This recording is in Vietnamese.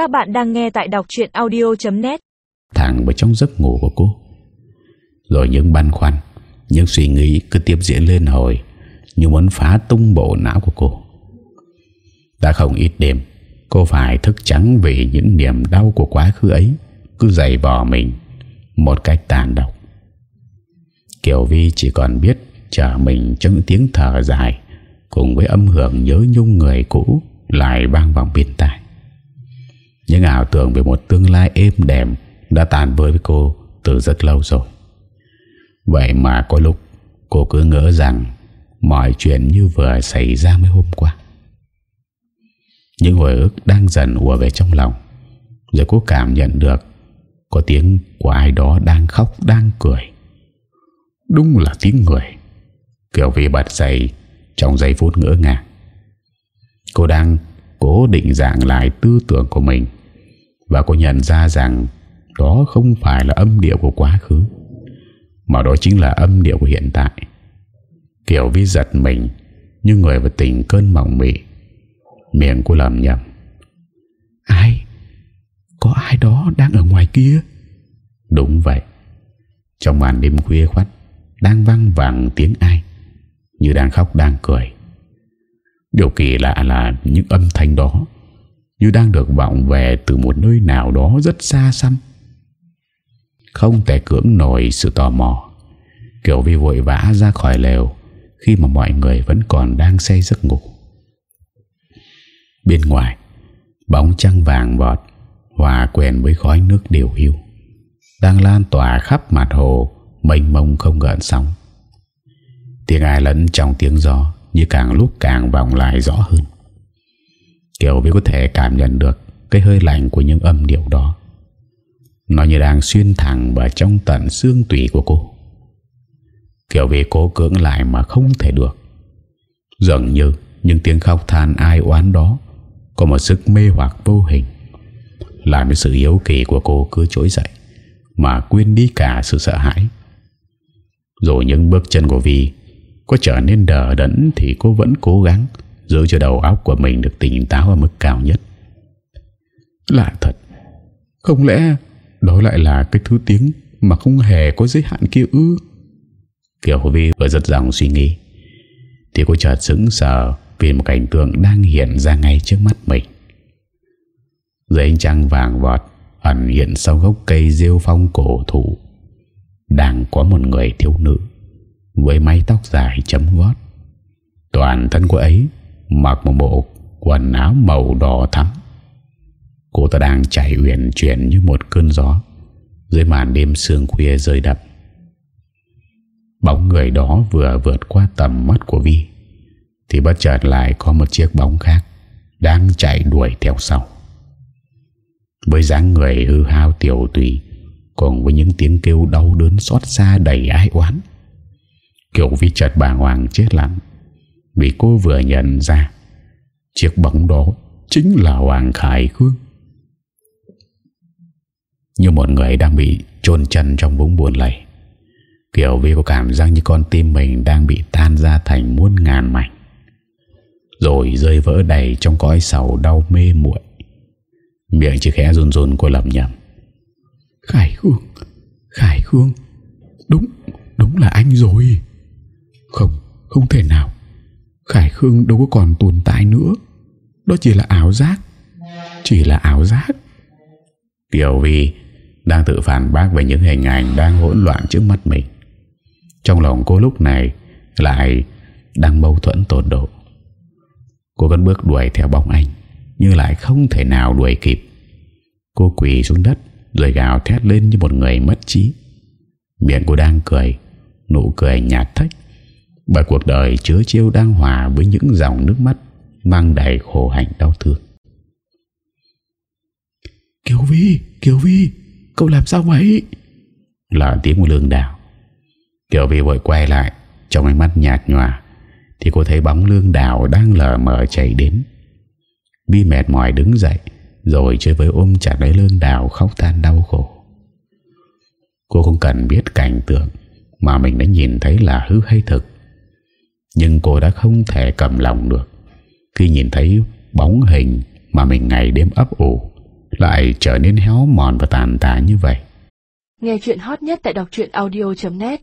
Các bạn đang nghe tại đọc chuyện audio.net Thẳng vào trong giấc ngủ của cô. Rồi những băn khoăn, Những suy nghĩ cứ tiếp diễn lên hồi Như muốn phá tung bộ não của cô. Đã không ít đêm, Cô phải thức trắng vì những niềm đau của quá khứ ấy Cứ dày vò mình Một cách tàn độc. Kiều Vi chỉ còn biết Chờ mình trong những tiếng thở dài Cùng với âm hưởng nhớ nhung người cũ Lại vang vọng bên tưởng về một tương lai êm đềm Đã tàn vơi với cô Từ rất lâu rồi. Vậy mà có lúc Cô cứ ngỡ rằng Mọi chuyện như vừa xảy ra mấy hôm qua. Những hồi ức đang dần ùa về trong lòng, Rồi cô cảm nhận được Có tiếng của ai đó đang khóc, đang cười. Đúng là tiếng người, kiểu vì bật dậy Trong giây phút ngỡ ngàng. Cô đang cố định dạng lại tư tưởng của mình. Và cô nhận ra rằng Đó không phải là âm điệu của quá khứ, Mà đó chính là âm điệu của hiện tại. Kiểu Vi giật mình Như người vừa tình cơn mỏng mị. Miệng cô lầm nhầm Ai? Có ai đó đang ở ngoài kia? Đúng vậy. Trong màn đêm khuya khoắt, Đang vang vẳng tiếng ai, Như đang khóc đang cười. Điều kỳ lạ là những âm thanh đó như đang được vọng về Từ một nơi nào đó rất xa xăm. Không thể cưỡng nổi sự tò mò. Kiểu vi vội vã ra khỏi lều Khi mà mọi người vẫn còn đang say giấc ngủ. Bên ngoài Bóng trăng vàng vọt Hòa quen với khói nước đều hưu, Đang lan tỏa khắp mặt hồ Mênh mông không gợn sóng. Tiếng ai lẫn trong tiếng gió Như càng lúc càng vòng lại rõ hơn. Kiều Vi có thể cảm nhận được Cái hơi lạnh của những âm điệu đó. Nó như đang xuyên thẳng Vào trong tận xương tủy của cô. Kiều Vi cố cưỡng lại Mà không thể được. Dường như những tiếng khóc than ai oán đó Có một sức mê hoặc vô hình, Làm cho sự yếu kỳ của cô cứ trỗi dậy Mà quên đi cả sự sợ hãi. Rồi những bước chân của Vi Có trở nên đờ đẫn Thì cô vẫn cố gắng Giữ cho đầu óc của mình được tỉnh táo ở mức cao nhất. Lạ thật. Không lẽ Đó lại là cái thứ tiếng Mà không hề có giới hạn kia ư? Kiều Vi vừa rất dòng suy nghĩ. Thì cô chợt sững sờ Vì một cảnh tượng đang hiện ra ngay trước mắt mình. Dưới ánh trăng vàng vọt Ẩn hiện sau gốc cây rêu phong cổ thụ Đang có một người thiếu nữ Với mái tóc dài chấm gót Toàn thân của ấy Mặc một bộ quần áo màu đỏ thắm. Cô ta đang chạy uyển chuyển như một cơn gió. Dưới màn đêm sương khuya rơi đập Bóng người đó vừa vượt qua tầm mắt của Vi, Thì bất chợt lại có một chiếc bóng khác Đang chạy đuổi theo sau. Với dáng người hư hao tiểu tùy, Cùng với những tiếng kêu đau đớn xót xa đầy ái oán, Kiểu Vi chợt bà Hoàng chết lặng. Vì cô vừa nhận ra Chiếc bóng đó Chính là Hoàng Khải Khương. Như một người đang bị chôn chân trong vũng buồn lầy Kiều Vi có cảm giác như con tim mình đang bị tan ra thành muôn ngàn mảnh Rồi rơi vỡ đầy trong cõi sầu đau mê muội. Miệng chỉ khẽ run run cô lầm nhầm Khải Khương Khải Khương Đúng, đúng là anh rồi. Không, không thể nào Khải Khương đâu có còn tồn tại nữa Đó chỉ là ảo giác Chỉ là ảo giác Tiểu Vi đang tự phản bác về những hình ảnh đang hỗn loạn trước mắt mình. Trong lòng cô lúc này lại đang mâu thuẫn tột độ. Cô vẫn bước đuổi theo bóng anh, nhưng lại không thể nào đuổi kịp. Cô quỳ xuống đất rồi gào thét lên như một người mất trí. Miệng cô đang cười, nụ cười nhạt thách, bởi cuộc đời chứa chiêu đang hòa với những dòng nước mắt mang đầy khổ hạnh đau thương. Kiều Vi, Kiều Vi, cậu làm sao vậy? Là tiếng của lương đào. Kiều Vi vội quay lại Trong ánh mắt nhạt nhòa Thì cô thấy bóng lương đào đang lờ mờ chạy đến Vi mệt mỏi đứng dậy Rồi chơi với ôm chặt lấy lương đào Khóc than đau khổ Cô không cần biết cảnh tượng Mà mình đã nhìn thấy là hư hay thực nhưng cô đã không thể cầm lòng được. Khi nhìn thấy bóng hình Mà mình ngày đêm ấp ủ, Lại trở nên héo mòn và tàn tà như vậy. Nghe chuyện hot nhất tại đọc audio.net